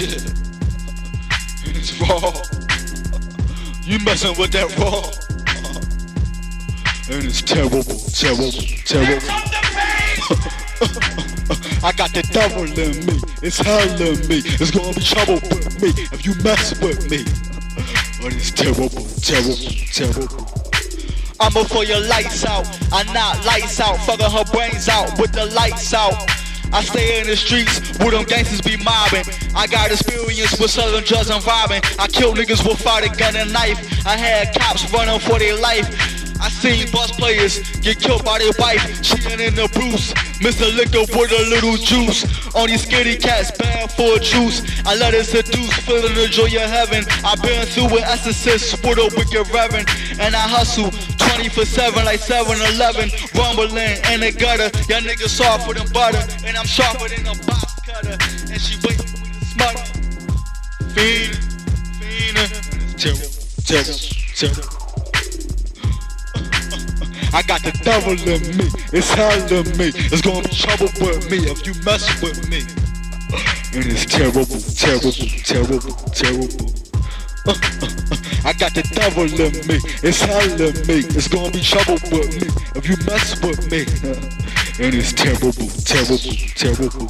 And it's raw. You messing with that raw. And it's terrible, terrible, terrible. I got the devil in me, it's hell in me. It's gonna be trouble with me if you mess with me. But it's terrible, terrible, terrible. I'ma for your lights out. I knock lights out, fucking her brains out with the lights out. I stay in the streets where them gangsters be mobbing. I got experience with selling drugs and robbing. I kill niggas with fire, gun and knife. I had cops running for their life. I seen bus players get killed by their wife, cheating in the Bruce. Mr. Liquor with a little juice. On these skinny cats, bad for juice. I let it seduce, feeling the joy of heaven. i been through with exorcist with a wicked reverend. And I hustle 24 7 like 7 Eleven. Rumbling in the gutter. Y'all niggas softer than butter. And I'm sharper than a box cutter. And she waiting for me to. Fiendin', fiendin'. Uh, terrible, terrible, terrible. I got the devil in me, it's hell in me. It's gonna be trouble with me if you mess with me. And it's terrible, terrible, terrible, terrible. Uh, uh. I got the devil in me, it's hell in me. It's gonna be trouble with me if you mess with me. And it's terrible, terrible, terrible.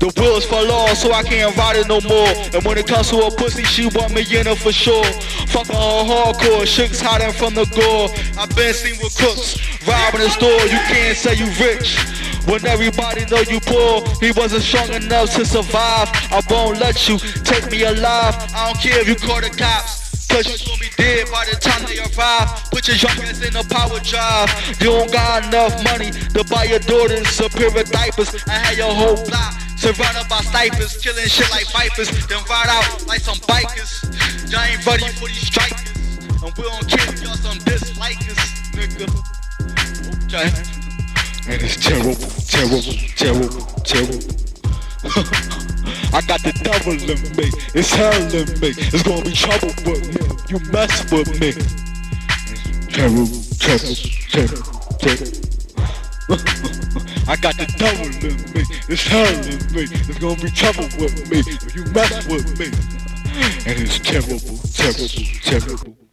The wheels fall off, so I can't ride it no more. And when it comes to a pussy, she want me in her for sure. Fucking her hardcore, chicks hiding from the gore. i been seen with crooks, robbing the store. You can't say you rich. When everybody know you poor, he wasn't strong enough to survive. I won't let you take me alive. I don't care if you call the cops. Cause you gonna be dead by the time they arrive. Put your young ass in a power drive. You don't got enough money to buy your daughters of diapers. I had your whole block Surrounded by snipers, killing shit like vipers, then ride out like some bikers. Y'all ain't ready for these strikers, and we don't care if y'all some dislikers, nigga. Okay. And it's terrible, terrible, terrible, terrible. I got the devil in me, it's hell in me. It's gonna be trouble with me. You mess with me. Terrible, terrible, terrible. I got the devil in me, it's hell in me. It's gonna be trouble with me if you mess with me. And it's terrible, terrible, terrible.